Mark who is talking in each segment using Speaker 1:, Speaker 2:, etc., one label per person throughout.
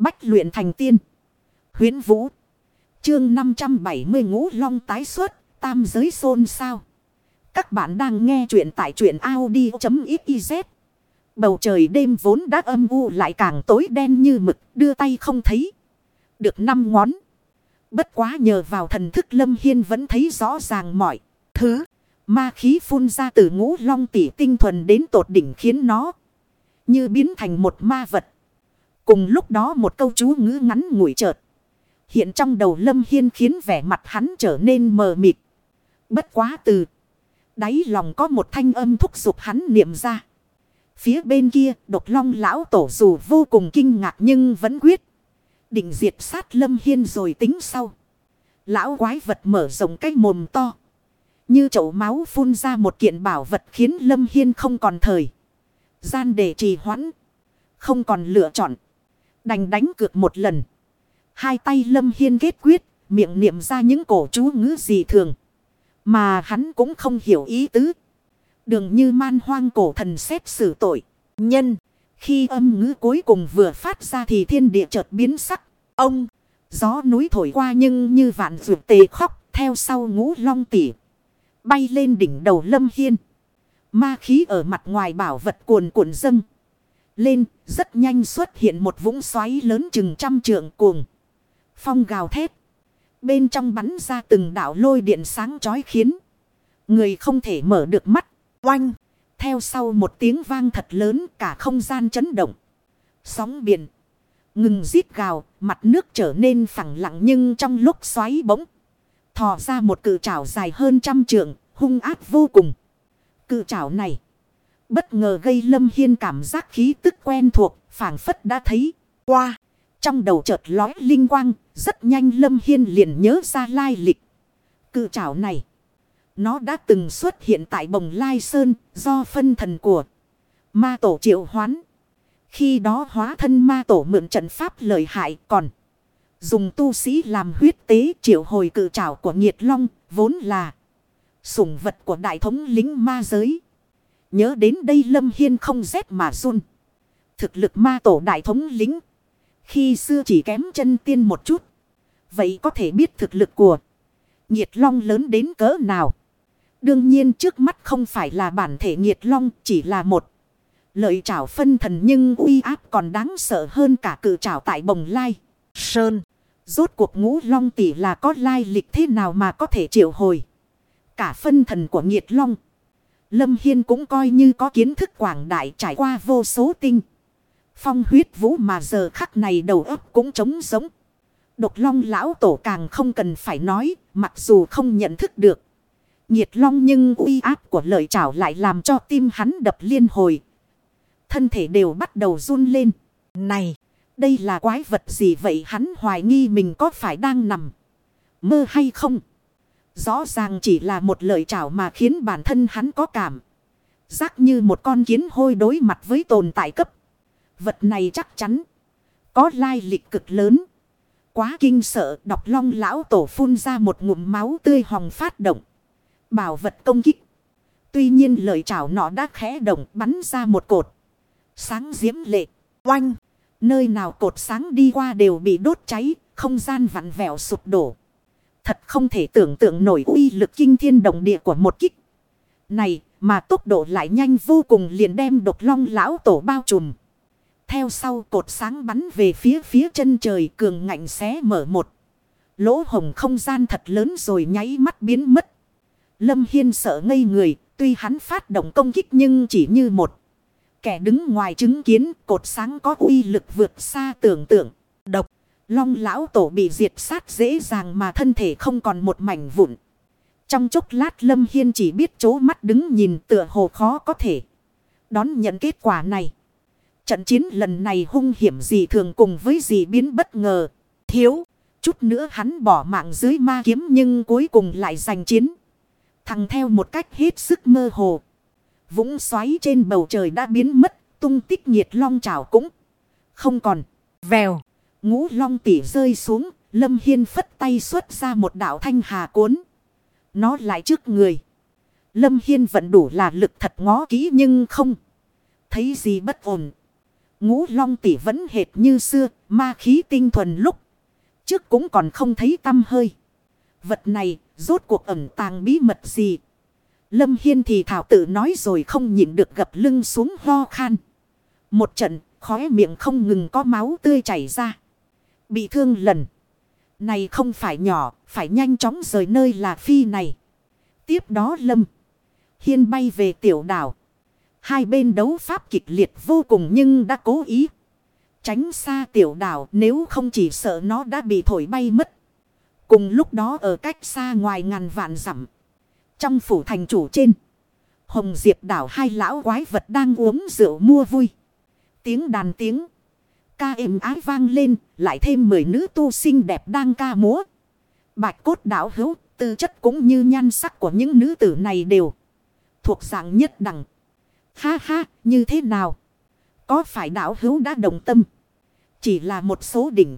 Speaker 1: Bách luyện thành tiên. Huyến Vũ. Chương 570 ngũ long tái xuất. Tam giới xôn sao. Các bạn đang nghe truyện tại truyện Audi.xyz. Bầu trời đêm vốn đã âm u lại càng tối đen như mực. Đưa tay không thấy. Được năm ngón. Bất quá nhờ vào thần thức lâm hiên vẫn thấy rõ ràng mọi thứ. Ma khí phun ra từ ngũ long tỷ tinh thuần đến tột đỉnh khiến nó như biến thành một ma vật. Cùng lúc đó một câu chú ngữ ngắn ngủi chợt. Hiện trong đầu Lâm Hiên khiến vẻ mặt hắn trở nên mờ mịt. Bất quá từ. Đáy lòng có một thanh âm thúc giục hắn niệm ra. Phía bên kia, độc long lão tổ dù vô cùng kinh ngạc nhưng vẫn quyết. Định diệt sát Lâm Hiên rồi tính sau. Lão quái vật mở rộng cái mồm to. Như chậu máu phun ra một kiện bảo vật khiến Lâm Hiên không còn thời. Gian để trì hoãn. Không còn lựa chọn. Đành đánh cược một lần. Hai tay Lâm Hiên kết quyết. Miệng niệm ra những cổ chú ngữ gì thường. Mà hắn cũng không hiểu ý tứ. Đường như man hoang cổ thần xét xử tội. Nhân. Khi âm ngữ cuối cùng vừa phát ra thì thiên địa chợt biến sắc. Ông. Gió núi thổi qua nhưng như vạn ruột tề khóc. Theo sau ngũ long tỉ. Bay lên đỉnh đầu lâm hiên. Ma khí ở mặt ngoài bảo vật cuồn cuộn dâng. Lên, rất nhanh xuất hiện một vũng xoáy lớn chừng trăm trượng cuồng. Phong gào thét. Bên trong bắn ra từng đảo lôi điện sáng chói khiến. Người không thể mở được mắt. Oanh. Theo sau một tiếng vang thật lớn cả không gian chấn động. Sóng biển. Ngừng rít gào, mặt nước trở nên phẳng lặng nhưng trong lúc xoáy bỗng. Thò ra một cự trảo dài hơn trăm trượng, hung ác vô cùng. Cự trảo này. Bất ngờ gây lâm hiên cảm giác khí tức quen thuộc, phảng phất đã thấy. Qua. Trong đầu chợt lói linh quang, rất nhanh lâm hiên liền nhớ ra lai lịch. Cự trảo này. Nó đã từng xuất hiện tại bồng lai sơn, do phân thần của ma tổ triệu hoán. Khi đó hóa thân ma tổ mượn trận pháp lợi hại còn. Dùng tu sĩ làm huyết tế triệu hồi cự trảo của nhiệt long, vốn là sủng vật của đại thống lính ma giới. Nhớ đến đây Lâm Hiên không rét mà run. Thực lực ma tổ đại thống lính. Khi xưa chỉ kém chân tiên một chút. Vậy có thể biết thực lực của nhiệt long lớn đến cỡ nào. Đương nhiên trước mắt không phải là bản thể nhiệt long, chỉ là một. Lợi trảo phân thần nhưng uy áp còn đáng sợ hơn cả cự trảo tại bồng lai. Sơn. Rốt cuộc ngũ long tỷ là có lai lịch thế nào mà có thể triệu hồi. Cả phân thần của nhiệt long. Lâm Hiên cũng coi như có kiến thức quảng đại trải qua vô số tinh. Phong huyết vũ mà giờ khắc này đầu óc cũng trống giống. Độc long lão tổ càng không cần phải nói, mặc dù không nhận thức được. Nhiệt long nhưng uy áp của lợi trảo lại làm cho tim hắn đập liên hồi. Thân thể đều bắt đầu run lên. Này, đây là quái vật gì vậy hắn hoài nghi mình có phải đang nằm mơ hay không? Rõ ràng chỉ là một lời chào mà khiến bản thân hắn có cảm. Giác như một con kiến hôi đối mặt với tồn tại cấp. Vật này chắc chắn. Có lai lịch cực lớn. Quá kinh sợ, đọc long lão tổ phun ra một ngụm máu tươi hồng phát động. Bảo vật công kích. Tuy nhiên lời chào nọ đã khẽ động, bắn ra một cột. Sáng diễm lệ. Oanh. Nơi nào cột sáng đi qua đều bị đốt cháy. Không gian vặn vẹo sụp đổ. Thật không thể tưởng tượng nổi uy lực kinh thiên động địa của một kích. Này mà tốc độ lại nhanh vô cùng liền đem độc long lão tổ bao trùm. Theo sau cột sáng bắn về phía phía chân trời cường ngạnh xé mở một. Lỗ hồng không gian thật lớn rồi nháy mắt biến mất. Lâm Hiên sợ ngây người, tuy hắn phát động công kích nhưng chỉ như một. Kẻ đứng ngoài chứng kiến cột sáng có uy lực vượt xa tưởng tượng. Độc. Long lão tổ bị diệt sát dễ dàng mà thân thể không còn một mảnh vụn. Trong chốc lát Lâm Hiên chỉ biết chố mắt đứng nhìn tựa hồ khó có thể. Đón nhận kết quả này. Trận chiến lần này hung hiểm gì thường cùng với gì biến bất ngờ. Thiếu. Chút nữa hắn bỏ mạng dưới ma kiếm nhưng cuối cùng lại giành chiến. Thằng theo một cách hết sức mơ hồ. Vũng xoáy trên bầu trời đã biến mất. Tung tích nhiệt long trào cũng không còn. Vèo. Ngũ long tỉ rơi xuống, Lâm Hiên phất tay xuất ra một đạo thanh hà cuốn. Nó lại trước người. Lâm Hiên vẫn đủ là lực thật ngó kỹ nhưng không. Thấy gì bất ổn. Ngũ long Tỉ vẫn hệt như xưa, ma khí tinh thuần lúc. Trước cũng còn không thấy tâm hơi. Vật này, rốt cuộc ẩn tàng bí mật gì? Lâm Hiên thì thảo tự nói rồi không nhịn được gập lưng xuống ho khan. Một trận, khóe miệng không ngừng có máu tươi chảy ra. Bị thương lần. Này không phải nhỏ, phải nhanh chóng rời nơi là phi này. Tiếp đó Lâm. Hiên bay về tiểu đảo. Hai bên đấu pháp kịch liệt vô cùng nhưng đã cố ý. Tránh xa tiểu đảo nếu không chỉ sợ nó đã bị thổi bay mất. Cùng lúc đó ở cách xa ngoài ngàn vạn dặm Trong phủ thành chủ trên. Hồng Diệp đảo hai lão quái vật đang uống rượu mua vui. Tiếng đàn tiếng. Ca êm ái vang lên. Lại thêm mười nữ tu sinh đẹp đang ca múa. Bạch cốt đảo hữu. Tư chất cũng như nhan sắc của những nữ tử này đều. Thuộc dạng nhất đẳng. Ha ha, như thế nào? Có phải đảo hữu đã đồng tâm? Chỉ là một số đỉnh.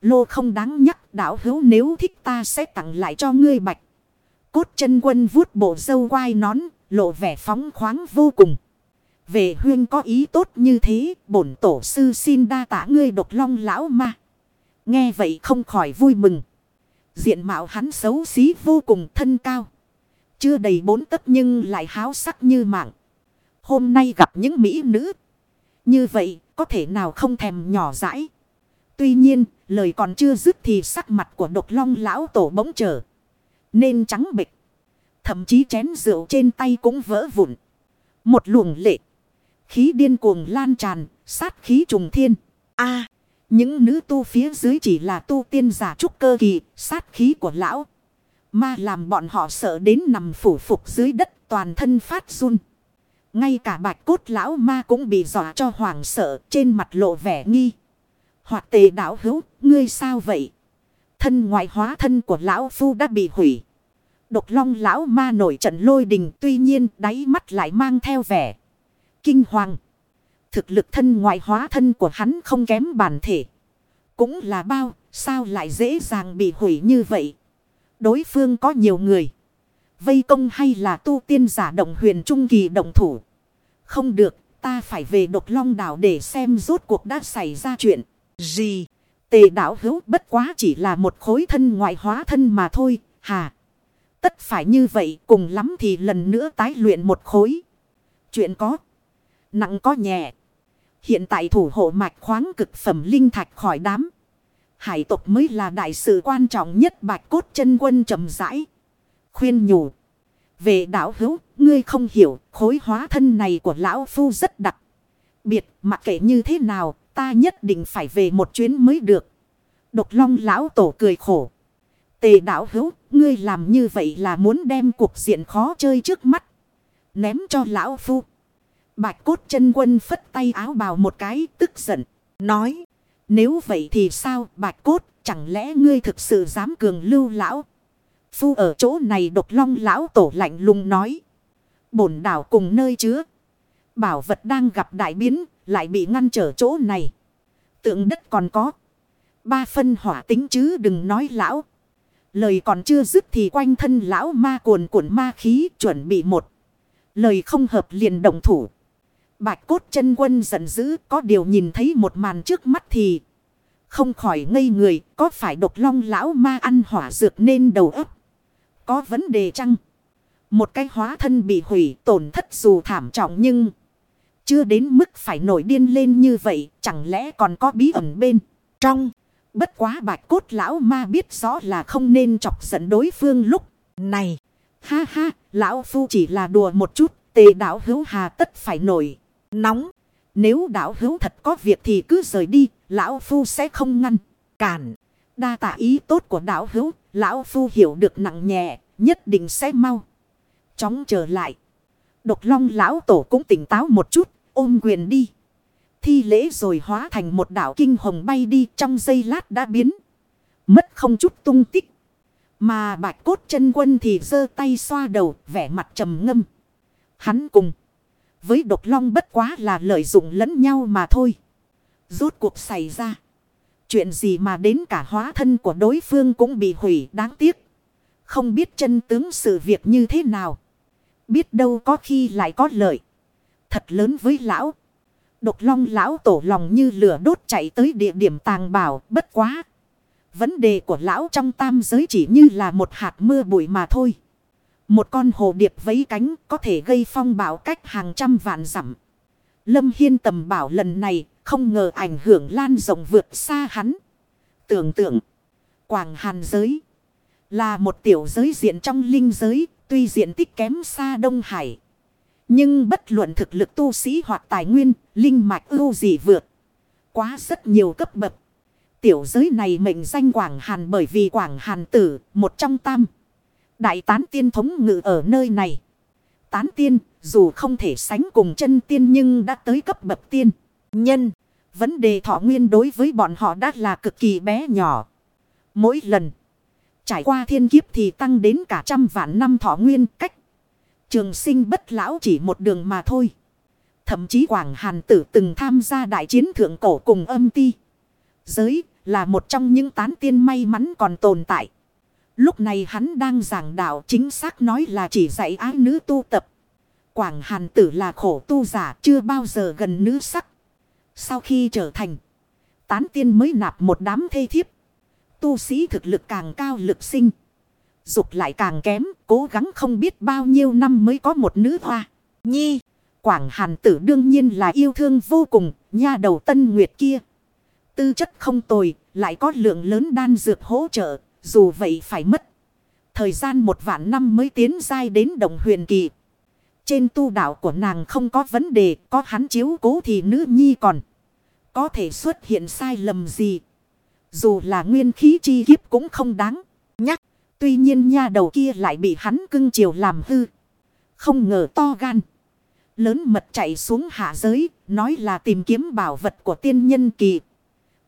Speaker 1: Lô không đáng nhắc đảo hữu nếu thích ta sẽ tặng lại cho ngươi bạch. Cốt chân quân vuốt bộ dâu quai nón, lộ vẻ phóng khoáng vô cùng. Về huyên có ý tốt như thế, bổn tổ sư xin đa tả ngươi độc long lão ma. Nghe vậy không khỏi vui mừng. Diện mạo hắn xấu xí vô cùng thân cao. Chưa đầy bốn tấc nhưng lại háo sắc như mạng. Hôm nay gặp những mỹ nữ. Như vậy có thể nào không thèm nhỏ dãi. Tuy nhiên lời còn chưa dứt thì sắc mặt của độc long lão tổ bỗng trở. Nên trắng bịch. Thậm chí chén rượu trên tay cũng vỡ vụn. Một luồng lệ. Khí điên cuồng lan tràn. Sát khí trùng thiên. a những nữ tu phía dưới chỉ là tu tiên giả trúc cơ kỳ. Sát khí của lão. Ma làm bọn họ sợ đến nằm phủ phục dưới đất toàn thân phát run. Ngay cả bạch cốt lão ma cũng bị dọa cho hoảng sợ trên mặt lộ vẻ nghi. Hoặc tề đảo hữu, ngươi sao vậy? Thân ngoại hóa thân của lão phu đã bị hủy. Độc long lão ma nổi trận lôi đình tuy nhiên đáy mắt lại mang theo vẻ. Kinh hoàng. Thực lực thân ngoại hóa thân của hắn không kém bản thể. Cũng là bao, sao lại dễ dàng bị hủy như vậy? Đối phương có nhiều người. Vây công hay là tu tiên giả động huyền trung kỳ động thủ? Không được, ta phải về độc long đảo để xem rốt cuộc đã xảy ra chuyện. Gì? Tề đảo hữu bất quá chỉ là một khối thân ngoại hóa thân mà thôi, hà. Tất phải như vậy cùng lắm thì lần nữa tái luyện một khối. Chuyện có. Nặng có nhẹ. Hiện tại thủ hộ mạch khoáng cực phẩm linh thạch khỏi đám. Hải tộc mới là đại sự quan trọng nhất bạch cốt chân quân trầm rãi. Khuyên nhủ. Về đảo hữu, ngươi không hiểu, khối hóa thân này của lão phu rất đặc. Biệt, mặc kệ như thế nào, ta nhất định phải về một chuyến mới được. Độc long lão tổ cười khổ. Tề đảo hữu, ngươi làm như vậy là muốn đem cuộc diện khó chơi trước mắt. Ném cho lão phu. Bạch cốt chân quân phất tay áo bào một cái, tức giận. Nói. Nếu vậy thì sao, bạch cốt chẳng lẽ ngươi thực sự dám cường lưu lão. Phu ở chỗ này độc long lão tổ lạnh lùng nói. Bổn đảo cùng nơi chứa. Bảo vật đang gặp đại biến, lại bị ngăn trở chỗ này. Tượng đất còn có. Ba phân hỏa tính chứ đừng nói lão. Lời còn chưa dứt thì quanh thân lão ma cuồn cuộn ma khí chuẩn bị một. Lời không hợp liền động thủ. Bạch cốt chân quân giận dữ có điều nhìn thấy một màn trước mắt thì. Không khỏi ngây người có phải độc long lão ma ăn hỏa dược nên đầu ấp. Có vấn đề chăng? Một cái hóa thân bị hủy tổn thất dù thảm trọng nhưng... Chưa đến mức phải nổi điên lên như vậy, chẳng lẽ còn có bí ẩn bên trong. Bất quá bạch cốt lão ma biết rõ là không nên chọc giận đối phương lúc này. Ha ha, lão phu chỉ là đùa một chút, tề đảo hữu hà tất phải nổi, nóng. Nếu đảo hữu thật có việc thì cứ rời đi, lão phu sẽ không ngăn, cản. Đa tạ ý tốt của đảo hữu, lão phu hiểu được nặng nhẹ, nhất định sẽ mau. Chóng trở lại. Độc long lão tổ cũng tỉnh táo một chút, ôm quyền đi. Thi lễ rồi hóa thành một đảo kinh hồng bay đi trong giây lát đã biến. Mất không chút tung tích. Mà bạch cốt chân quân thì giơ tay xoa đầu vẻ mặt trầm ngâm. Hắn cùng. Với độc long bất quá là lợi dụng lẫn nhau mà thôi. Rốt cuộc xảy ra. Chuyện gì mà đến cả hóa thân của đối phương cũng bị hủy, đáng tiếc. Không biết chân tướng sự việc như thế nào. Biết đâu có khi lại có lợi thật lớn với lão. Độc long lão tổ lòng như lửa đốt chạy tới địa điểm tàng bảo, bất quá. Vấn đề của lão trong tam giới chỉ như là một hạt mưa bụi mà thôi. Một con hồ điệp vấy cánh có thể gây phong bão cách hàng trăm vạn dặm. Lâm Hiên tầm bảo lần này không ngờ ảnh hưởng lan rộng vượt xa hắn. Tưởng tượng, Quảng Hàn giới là một tiểu giới diện trong linh giới, tuy diện tích kém xa Đông Hải. Nhưng bất luận thực lực tu sĩ hoặc tài nguyên, linh mạch ưu gì vượt. Quá rất nhiều cấp bậc. Tiểu giới này mệnh danh Quảng Hàn bởi vì Quảng Hàn tử, một trong tam. Đại tán tiên thống ngự ở nơi này. Tán tiên, dù không thể sánh cùng chân tiên nhưng đã tới cấp bậc tiên. Nhân, vấn đề thọ nguyên đối với bọn họ đã là cực kỳ bé nhỏ. Mỗi lần trải qua thiên kiếp thì tăng đến cả trăm vạn năm thọ nguyên cách. Trường sinh bất lão chỉ một đường mà thôi. Thậm chí Quảng Hàn tử từng tham gia đại chiến thượng cổ cùng âm ti. Giới là một trong những tán tiên may mắn còn tồn tại. Lúc này hắn đang giảng đạo chính xác nói là chỉ dạy ái nữ tu tập. Quảng Hàn tử là khổ tu giả chưa bao giờ gần nữ sắc. Sau khi trở thành tán tiên mới nạp một đám thê thiếp. Tu sĩ thực lực càng cao lực sinh. Dục lại càng kém, cố gắng không biết bao nhiêu năm mới có một nữ hoa. Nhi, Quảng Hàn tử đương nhiên là yêu thương vô cùng, nha đầu tân nguyệt kia. Tư chất không tồi, lại có lượng lớn đan dược hỗ trợ, dù vậy phải mất. Thời gian một vạn năm mới tiến dai đến đồng huyền kỳ. Trên tu đạo của nàng không có vấn đề, có hắn chiếu cố thì nữ nhi còn. Có thể xuất hiện sai lầm gì. Dù là nguyên khí chi kiếp cũng không đáng nhắc. Tuy nhiên nha đầu kia lại bị hắn cưng chiều làm hư. Không ngờ to gan. Lớn mật chạy xuống hạ giới, nói là tìm kiếm bảo vật của tiên nhân kỳ.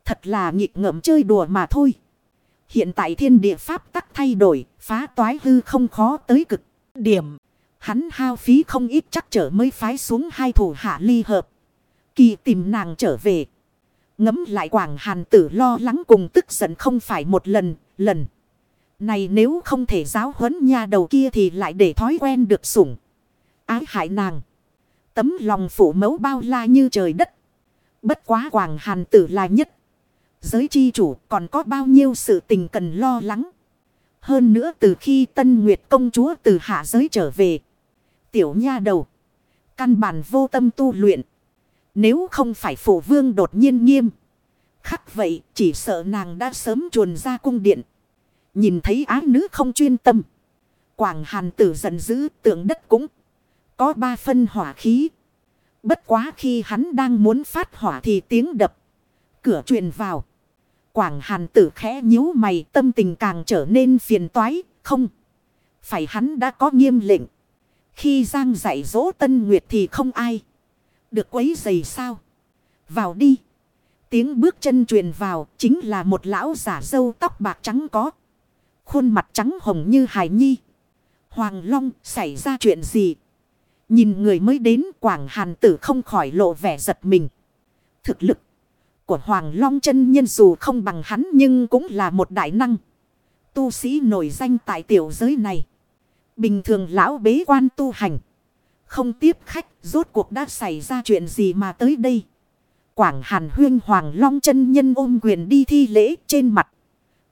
Speaker 1: Thật là nghịch ngợm chơi đùa mà thôi. Hiện tại thiên địa pháp tắc thay đổi, phá toái hư không khó tới cực điểm. Hắn hao phí không ít chắc trở mới phái xuống hai thủ hạ ly hợp. Kỳ tìm nàng trở về. Ngấm lại quảng hàn tử lo lắng cùng tức giận không phải một lần, lần. Này nếu không thể giáo huấn nha đầu kia thì lại để thói quen được sủng. Ái hại nàng. Tấm lòng phủ mẫu bao la như trời đất. Bất quá quảng hàn tử là nhất. Giới chi chủ còn có bao nhiêu sự tình cần lo lắng. Hơn nữa từ khi Tân Nguyệt công chúa từ hạ giới trở về. Tiểu nha đầu. Căn bản vô tâm tu luyện. Nếu không phải phổ vương đột nhiên nghiêm. Khắc vậy chỉ sợ nàng đã sớm chuồn ra cung điện. Nhìn thấy ái nữ không chuyên tâm. Quảng hàn tử giận dữ, tượng đất cũng có ba phân hỏa khí. Bất quá khi hắn đang muốn phát hỏa thì tiếng đập. Cửa truyền vào. Quảng hàn tử khẽ nhíu mày, tâm tình càng trở nên phiền toái. Không. Phải hắn đã có nghiêm lệnh. Khi Giang dạy dỗ Tân Nguyệt thì không ai. Được quấy giày sao. Vào đi. Tiếng bước chân truyền vào, chính là một lão giả dâu tóc bạc trắng có. Khuôn mặt trắng hồng như hải nhi. Hoàng Long, xảy ra chuyện gì? Nhìn người mới đến, Quảng Hàn Tử không khỏi lộ vẻ giật mình. Thực lực của Hoàng Long chân nhân dù không bằng hắn nhưng cũng là một đại năng. Tu sĩ nổi danh tại tiểu giới này. Bình thường lão bế quan tu hành. Không tiếp khách, rốt cuộc đã xảy ra chuyện gì mà tới đây. Quảng Hàn Huyên Hoàng Long chân nhân ôm quyền đi thi lễ trên mặt.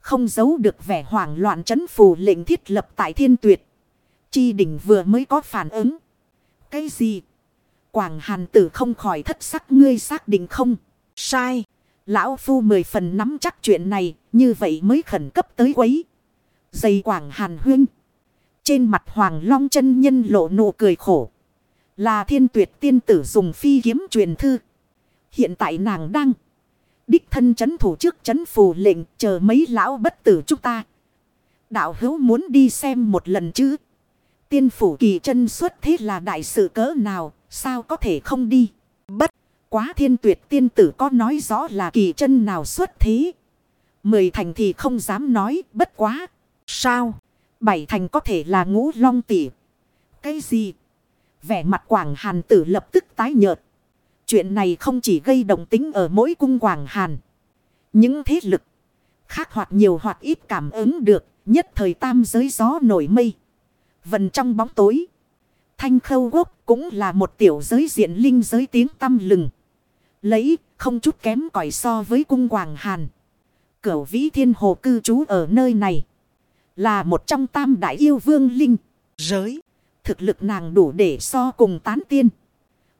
Speaker 1: Không giấu được vẻ hoảng loạn chấn phù lệnh thiết lập tại thiên tuyệt. Chi đỉnh vừa mới có phản ứng. Cái gì? Quảng Hàn tử không khỏi thất sắc, ngươi xác định không? Sai. Lão Phu mười phần nắm chắc chuyện này. Như vậy mới khẩn cấp tới quấy. Dây Quảng Hàn Huyên. Trên mặt Hoàng Long chân nhân lộ nụ cười khổ. Là thiên tuyệt tiên tử dùng phi kiếm truyền thư. Hiện tại nàng đang. Đích thân chấn thủ trước chấn phù lệnh, chờ mấy lão bất tử chúng ta. Đạo hữu muốn đi xem một lần chứ. Tiên phủ kỳ chân xuất thế là đại sự cỡ nào. Sao có thể không đi. Bất quá thiên tuyệt tiên tử có nói rõ là kỳ chân nào xuất thế. Mười thành thì không dám nói bất quá. Sao? Bảy thành có thể là ngũ long tỷ. Cái gì? Vẻ mặt quảng hàn tử lập tức tái nhợt. Chuyện này không chỉ gây động tính ở mỗi cung quảng hàn. Những thế lực khác hoặc nhiều hoặc ít cảm ứng được. Nhất thời tam giới gió nổi mây. Vần trong bóng tối. Thanh khâu quốc cũng là một tiểu giới diện linh giới tiếng tâm lừng. Lấy không chút kém cỏi so với cung Quảng Hàn. Cửu vĩ thiên hồ cư trú ở nơi này. Là một trong tam đại yêu vương linh. Giới. Thực lực nàng đủ để so cùng tán tiên.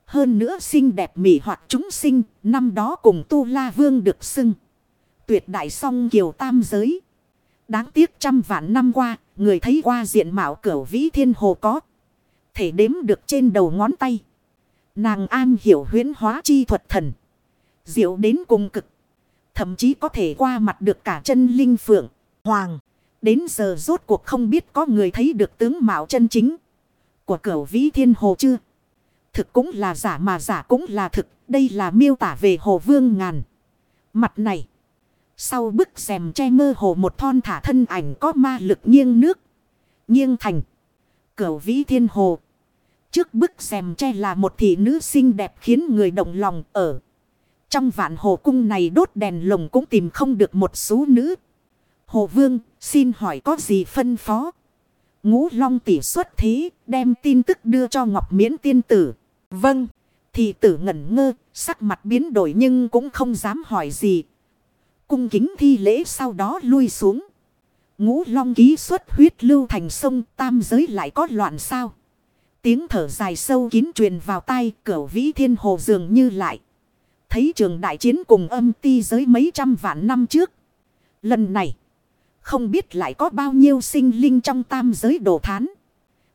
Speaker 1: Hơn nữa xinh đẹp mỹ hoặc chúng sinh. Năm đó cùng tu la vương được xưng. Tuyệt đại song kiều tam giới. Đáng tiếc trăm vạn năm qua. Người thấy qua diện mạo cửu vĩ thiên hồ có. Thể đếm được trên đầu ngón tay. Nàng an hiểu huyến hóa chi thuật thần. Diệu đến cùng cực. Thậm chí có thể qua mặt được cả chân linh phượng, hoàng. Đến giờ rốt cuộc không biết có người thấy được tướng mạo chân chính của cửu vĩ thiên hồ chưa. Thực cũng là giả mà giả cũng là thực. Đây là miêu tả về hồ vương ngàn. Mặt này. Sau bức xèm che mơ hồ một thon thả thân ảnh có ma lực nghiêng nước. Nghiêng thành. Cửu vĩ thiên hồ. Trước bức rèm che là một thị nữ xinh đẹp khiến người động lòng ở. Trong vạn hồ cung này đốt đèn lồng cũng tìm không được một số nữ. Hồ vương, xin hỏi có gì phân phó? Ngũ long tỷ xuất thế, đem tin tức đưa cho Ngọc Miễn tiên tử. Vâng, thị tử ngẩn ngơ, sắc mặt biến đổi nhưng cũng không dám hỏi gì. Cung kính thi lễ sau đó lui xuống. Ngũ long ký xuất huyết lưu thành sông tam giới lại có loạn sao. Tiếng thở dài sâu kín truyền vào tai cửu vĩ thiên hồ dường như lại. Thấy trường đại chiến cùng âm ti giới mấy trăm vạn năm trước. Lần này. Không biết lại có bao nhiêu sinh linh trong tam giới đồ thán.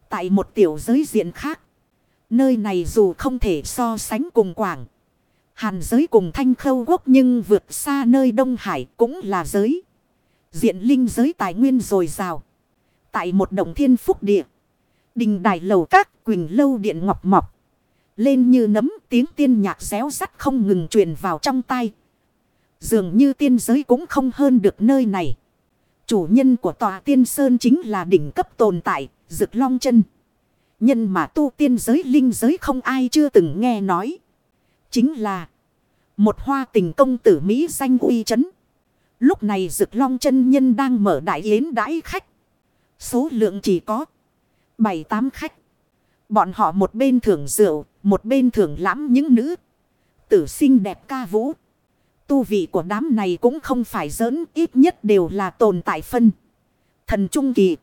Speaker 1: Tại một tiểu giới diện khác. Nơi này dù không thể so sánh cùng quảng. Hàn giới cùng thanh khâu quốc nhưng vượt xa nơi Đông Hải cũng là giới. Diện linh giới tài nguyên dồi dào. Tại một đồng thiên phúc địa. Đình đài lầu các quỳnh lâu điện ngọc mọc. Lên như nấm tiếng tiên nhạc réo rắt không ngừng truyền vào trong tay. Dường như tiên giới cũng không hơn được nơi này. Chủ nhân của tòa tiên sơn chính là đỉnh cấp tồn tại, rực long chân. Nhân mà tu tiên giới linh giới không ai chưa từng nghe nói. Chính là một hoa tình công tử Mỹ danh uy chấn. Lúc này rực long chân nhân đang mở đại yến đãi khách. Số lượng chỉ có 7-8 khách. Bọn họ một bên thưởng rượu, một bên thưởng lãm những nữ. Tử sinh đẹp ca vũ. Tu vị của đám này cũng không phải giỡn ít nhất đều là tồn tại phân. Thần trung kỳ.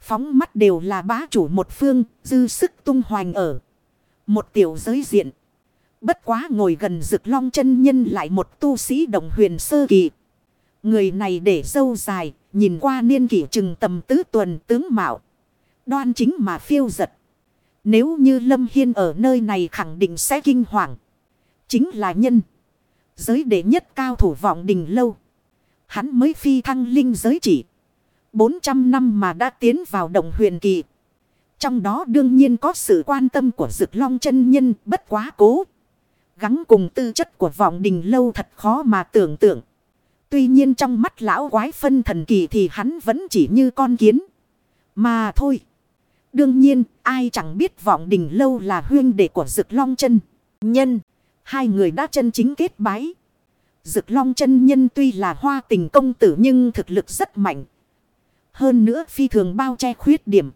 Speaker 1: Phóng mắt đều là bá chủ một phương, dư sức tung hoành ở. Một tiểu giới diện. Bất quá ngồi gần rực long chân nhân lại một tu sĩ đồng huyền sơ kỳ. Người này để dâu dài, nhìn qua niên kỷ chừng tầm tứ tuần tướng mạo. Đoan chính mà phiêu giật. Nếu như Lâm Hiên ở nơi này khẳng định sẽ kinh hoàng. Chính là nhân. Giới đệ nhất cao thủ vọng đình lâu. Hắn mới phi thăng linh giới chỉ. 400 năm mà đã tiến vào đồng huyền kỳ. Trong đó đương nhiên có sự quan tâm của dực long chân nhân bất quá cố. gắn cùng tư chất của vọng đình lâu thật khó mà tưởng tượng. Tuy nhiên trong mắt lão quái phân thần kỳ thì hắn vẫn chỉ như con kiến. Mà thôi. Đương nhiên ai chẳng biết vọng đình lâu là huyên đệ của dực long chân. Nhân. Hai người đã chân chính kết bái. Dực long chân nhân tuy là hoa tình công tử nhưng thực lực rất mạnh. Hơn nữa phi thường bao che khuyết điểm.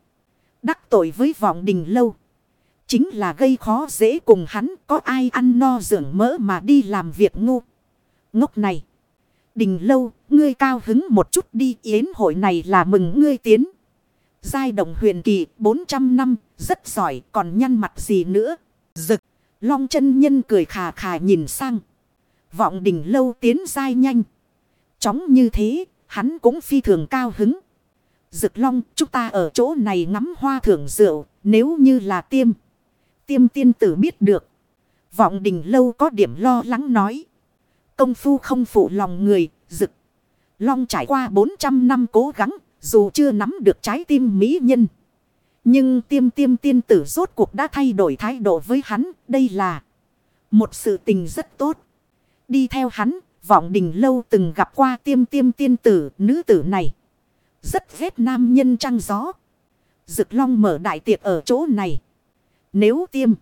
Speaker 1: Đắc tội với vọng đình lâu. Chính là gây khó dễ cùng hắn có ai ăn no dưỡng mỡ mà đi làm việc ngu. Ngốc này. Đình lâu, ngươi cao hứng một chút đi yến hội này là mừng ngươi tiến. Giai đồng huyền kỳ 400 năm, rất giỏi còn nhăn mặt gì nữa. rực Long chân nhân cười khà khà nhìn sang. Vọng đỉnh lâu tiến dai nhanh. Chóng như thế, hắn cũng phi thường cao hứng. Dực long, chúng ta ở chỗ này ngắm hoa thưởng rượu, nếu như là tiêm. Tiêm tiên tử biết được. Vọng đỉnh lâu có điểm lo lắng nói. Công phu không phụ lòng người, dực. Long trải qua 400 năm cố gắng, dù chưa nắm được trái tim mỹ nhân. Nhưng tiêm tiêm tiên tử rốt cuộc đã thay đổi thái độ với hắn. Đây là một sự tình rất tốt. Đi theo hắn, vọng đình lâu từng gặp qua tiêm tiêm tiên tử, nữ tử này. Rất ghét nam nhân trăng gió. Dực long mở đại tiệc ở chỗ này. Nếu tiêm,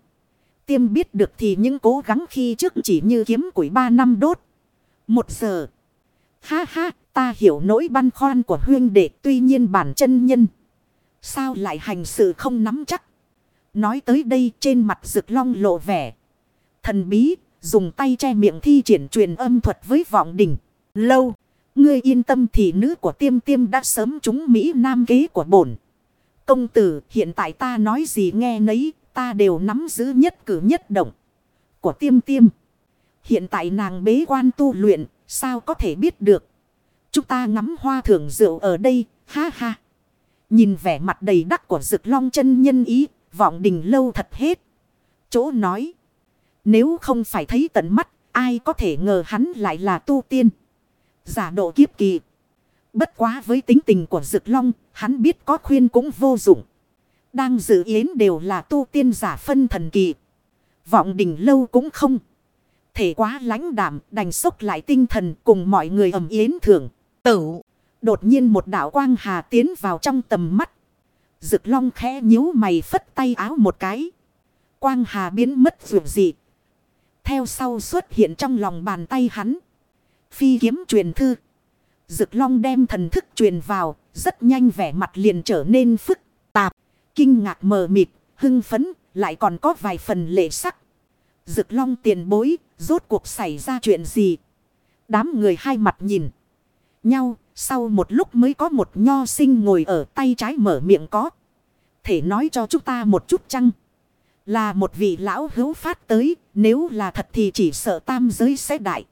Speaker 1: tiêm biết được thì những cố gắng khi trước chỉ như kiếm củi ba năm đốt. Một giờ. Ha ha, ta hiểu nỗi băn khoăn của huyên đệ tuy nhiên bản chân nhân. Sao lại hành sự không nắm chắc. Nói tới đây trên mặt rực long lộ vẻ. Thần bí, dùng tay che miệng thi triển truyền âm thuật với vọng đỉnh Lâu, ngươi yên tâm thì nữ của tiêm tiêm đã sớm trúng Mỹ Nam kế của bổn. Công tử, hiện tại ta nói gì nghe nấy, ta đều nắm giữ nhất cử nhất động của tiêm tiêm. Hiện tại nàng bế quan tu luyện, sao có thể biết được. Chúng ta ngắm hoa thưởng rượu ở đây, ha ha. Nhìn vẻ mặt đầy đắc của rực long chân nhân ý, vọng đình lâu thật hết. Chỗ nói. Nếu không phải thấy tận mắt, ai có thể ngờ hắn lại là tu tiên. Giả độ kiếp kỳ. Bất quá với tính tình của rực Long, hắn biết có khuyên cũng vô dụng. Đang dự yến đều là tu tiên giả phân thần kỳ. Vọng đình lâu cũng không. Thể quá lãnh đảm đành sốc lại tinh thần cùng mọi người ầm yến thưởng. Tửu. Đột nhiên một đạo quang hà tiến vào trong tầm mắt. Dực long khẽ nhíu mày phất tay áo một cái. Quang hà biến mất dù gì. Theo sau xuất hiện trong lòng bàn tay hắn. Phi kiếm truyền thư. Dực long đem thần thức truyền vào. Rất nhanh vẻ mặt liền trở nên phức tạp. Kinh ngạc mờ mịt. Hưng phấn. Lại còn có vài phần lệ sắc. Dực long tiền bối. Rốt cuộc xảy ra chuyện gì. Đám người hai mặt nhìn. Nhau. Sau một lúc mới có một nho sinh ngồi ở tay trái mở miệng có. Thể nói cho chúng ta một chút chăng? Là một vị lão hữu phát tới. Nếu là thật thì chỉ sợ tam giới sẽ đại.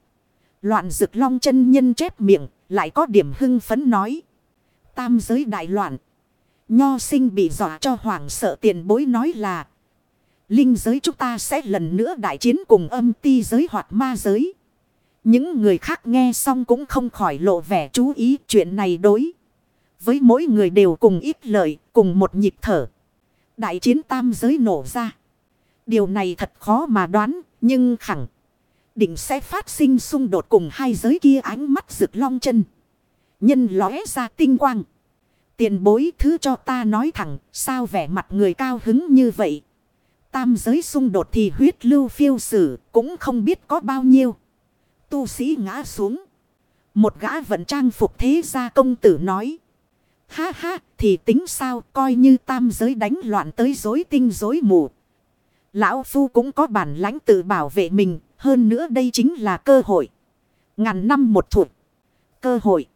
Speaker 1: Loạn rực long chân nhân chép miệng. Lại có điểm hưng phấn nói. Tam giới đại loạn. Nho sinh bị dọa cho hoàng sợ tiền bối nói là. Linh giới chúng ta sẽ lần nữa đại chiến cùng âm ti giới hoặc ma giới. Những người khác nghe xong cũng không khỏi lộ vẻ chú ý chuyện này đối. Với mỗi người đều cùng ít lợi, cùng một nhịp thở. Đại chiến tam giới nổ ra. Điều này thật khó mà đoán, nhưng khẳng định sẽ phát sinh xung đột cùng hai giới kia ánh mắt rực long chân. Nhân lóe ra tinh quang. Tiền bối thứ cho ta nói thẳng, sao vẻ mặt người cao hứng như vậy. Tam giới xung đột thì huyết lưu phiêu sử, cũng không biết có bao nhiêu tu sĩ ngã xuống. Một gã vận trang phục thế gia công tử nói. Ha ha, thì tính sao coi như tam giới đánh loạn tới dối tinh dối mù. Lão Phu cũng có bản lãnh tự bảo vệ mình, hơn nữa đây chính là cơ hội. Ngàn năm một thuộc. Cơ hội.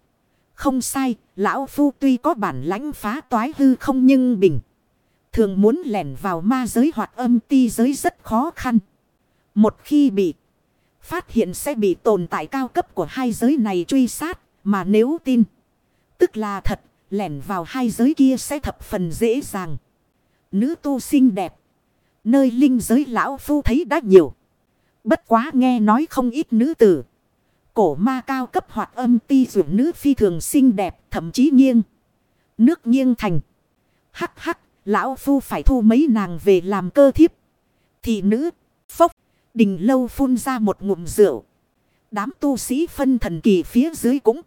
Speaker 1: Không sai, Lão Phu tuy có bản lãnh phá toái hư không nhưng bình. Thường muốn lẻn vào ma giới hoặc âm ti giới rất khó khăn. Một khi bị Phát hiện sẽ bị tồn tại cao cấp của hai giới này truy sát. Mà nếu tin. Tức là thật. Lẻn vào hai giới kia sẽ thập phần dễ dàng. Nữ tu xinh đẹp. Nơi linh giới lão phu thấy đã nhiều. Bất quá nghe nói không ít nữ tử. Cổ ma cao cấp hoạt âm ti dụ nữ phi thường xinh đẹp. Thậm chí nghiêng. Nước nghiêng thành. Hắc hắc. Lão phu phải thu mấy nàng về làm cơ thiếp. Thị nữ. Đình lâu phun ra một ngụm rượu. Đám tu sĩ phân thần kỳ phía dưới cũng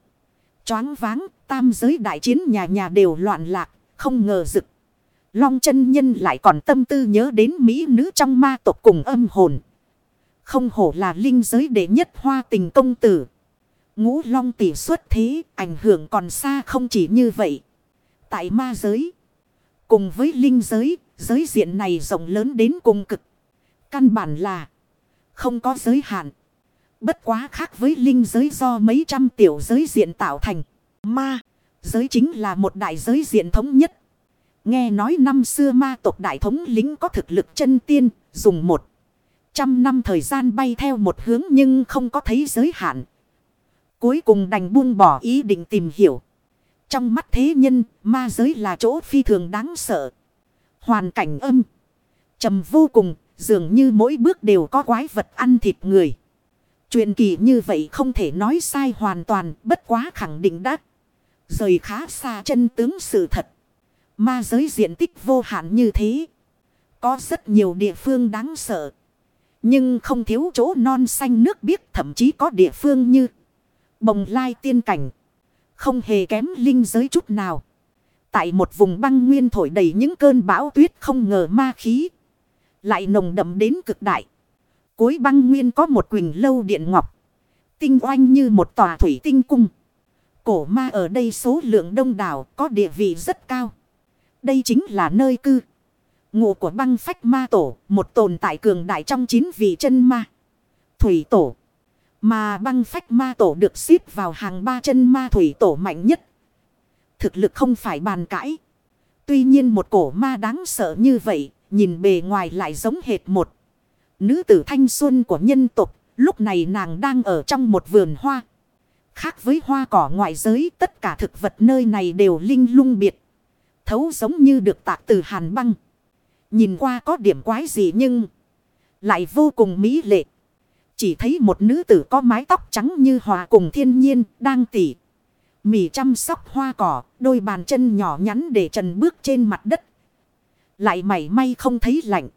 Speaker 1: choáng váng, tam giới đại chiến nhà nhà đều loạn lạc, không ngờ rực. Long chân nhân lại còn tâm tư nhớ đến mỹ nữ trong ma tộc cùng âm hồn. Không hổ là linh giới đệ nhất hoa tình công tử. Ngũ long tỷ xuất thế, ảnh hưởng còn xa không chỉ như vậy. Tại ma giới, cùng với linh giới, giới diện này rộng lớn đến cùng cực. Căn bản là không có giới hạn. Bất quá khác với linh giới do mấy trăm tiểu giới diện tạo thành. Ma, giới chính là một đại giới diện thống nhất. Nghe nói năm xưa ma tộc đại thống lính có thực lực chân tiên, dùng một trăm năm thời gian bay theo một hướng nhưng không có thấy giới hạn. Cuối cùng đành buông bỏ ý định tìm hiểu. Trong mắt thế nhân, ma giới là chỗ phi thường đáng sợ. Hoàn cảnh âm. trầm vô cùng, Dường như mỗi bước đều có quái vật ăn thịt người. Chuyện kỳ như vậy không thể nói sai hoàn toàn, bất quá khẳng định đã. Rời khá xa chân tướng sự thật. Ma giới diện tích vô hạn như thế. Có rất nhiều địa phương đáng sợ. Nhưng không thiếu chỗ non xanh nước biếc thậm chí có địa phương như bồng lai tiên cảnh. Không hề kém linh giới chút nào. Tại một vùng băng nguyên thổi đầy những cơn bão tuyết không ngờ ma khí. Lại nồng đậm đến cực đại. Cuối băng nguyên có một quỳnh lâu điện ngọc. Tinh oanh như một tòa thủy tinh cung. Cổ ma ở đây số lượng đông đảo có địa vị rất cao. Đây chính là nơi cư. Ngụ của băng phách ma tổ. Một tồn tại cường đại trong chín vị chân ma. thủy tổ. Mà băng phách ma tổ được xếp vào hàng ba chân ma thủy tổ mạnh nhất. Thực lực không phải bàn cãi. Tuy nhiên một cổ ma đáng sợ như vậy, nhìn bề ngoài lại giống hệt một. Nữ tử thanh xuân của nhân tục, lúc này nàng đang ở trong một vườn hoa. Khác với hoa cỏ ngoại giới, tất cả thực vật nơi này đều linh lung biệt. Thấu giống như được tạc từ hàn băng. Nhìn qua có điểm quái gì nhưng lại vô cùng mỹ lệ. Chỉ thấy một nữ tử có mái tóc trắng như hòa cùng thiên nhiên đang tỉ. Mỉ chăm sóc hoa cỏ, đôi bàn chân nhỏ nhắn để trần bước trên mặt đất. Lại mảy may không thấy lạnh.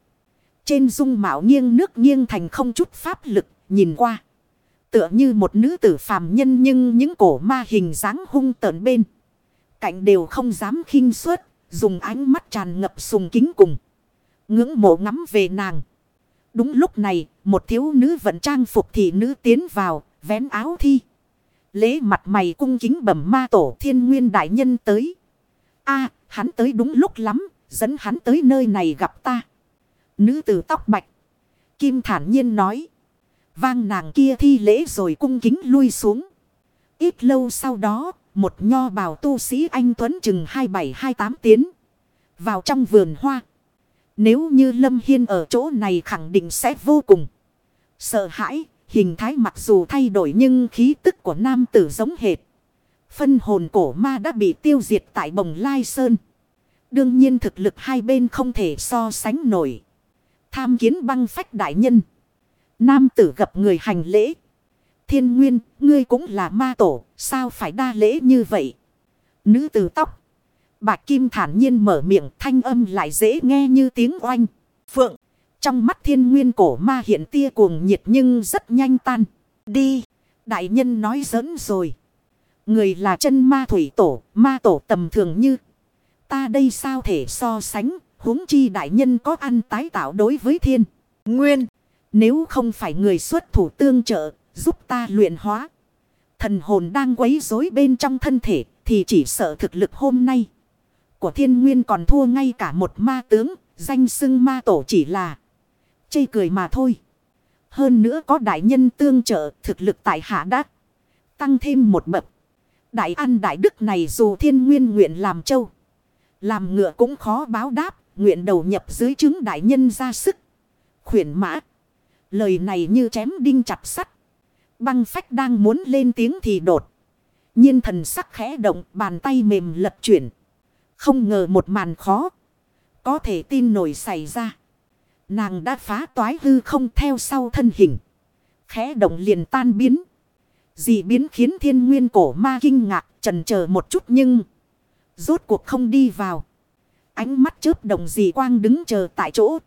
Speaker 1: Trên dung mạo nghiêng nước nghiêng thành không chút pháp lực, nhìn qua. Tựa như một nữ tử phàm nhân nhưng những cổ ma hình dáng hung tợn bên. Cạnh đều không dám khinh suất, dùng ánh mắt tràn ngập sùng kính cùng. Ngưỡng mộ ngắm về nàng. Đúng lúc này, một thiếu nữ vận trang phục thị nữ tiến vào, vén áo thi. Lễ mặt mày cung kính bẩm ma tổ thiên nguyên đại nhân tới. a hắn tới đúng lúc lắm, dẫn hắn tới nơi này gặp ta. Nữ tử tóc bạch. Kim thản nhiên nói. Vang nàng kia thi lễ rồi cung kính lui xuống. Ít lâu sau đó, một nho bào tu sĩ anh Tuấn chừng 27-28 tiến. Vào trong vườn hoa. Nếu như Lâm Hiên ở chỗ này khẳng định sẽ vô cùng sợ hãi. Hình thái mặc dù thay đổi nhưng khí tức của nam tử giống hệt. Phân hồn cổ ma đã bị tiêu diệt tại bồng lai sơn. Đương nhiên thực lực hai bên không thể so sánh nổi. Tham kiến băng phách đại nhân. Nam tử gặp người hành lễ. Thiên nguyên, ngươi cũng là ma tổ, sao phải đa lễ như vậy? Nữ tử tóc. Bạch Kim thản nhiên mở miệng thanh âm lại dễ nghe như tiếng oanh. Phượng. Trong mắt thiên nguyên cổ ma hiện tia cuồng nhiệt nhưng rất nhanh tan. Đi. Đại nhân nói giỡn rồi. Người là chân ma thủy tổ, ma tổ tầm thường như. Ta đây sao thể so sánh, huống chi đại nhân có ăn tái tạo đối với thiên. Nguyên. Nếu không phải người xuất thủ tương trợ, giúp ta luyện hóa. Thần hồn đang quấy rối bên trong thân thể, thì chỉ sợ thực lực hôm nay. Của thiên nguyên còn thua ngay cả một ma tướng, danh xưng ma tổ chỉ là chây cười mà thôi. Hơn nữa có đại nhân tương trợ thực lực tại hạ đắc. Tăng thêm một bậc. Đại ăn đại đức này dù thiên nguyên nguyện làm châu. Làm ngựa cũng khó báo đáp. Nguyện đầu nhập dưới chứng đại nhân ra sức. Khuyển mã. Lời này như chém đinh chặt sắt. Băng phách đang muốn lên tiếng thì đột. nhiên thần sắc khẽ động, bàn tay mềm lật chuyển. Không ngờ một màn khó. Có thể tin nổi xảy ra. Nàng đã phá toái hư không theo sau thân hình. Khẽ động liền tan biến. Dị biến khiến thiên nguyên cổ ma kinh ngạc, trần chờ một chút nhưng. Rốt cuộc không đi vào. Ánh mắt chớp đồng dị quang đứng chờ tại chỗ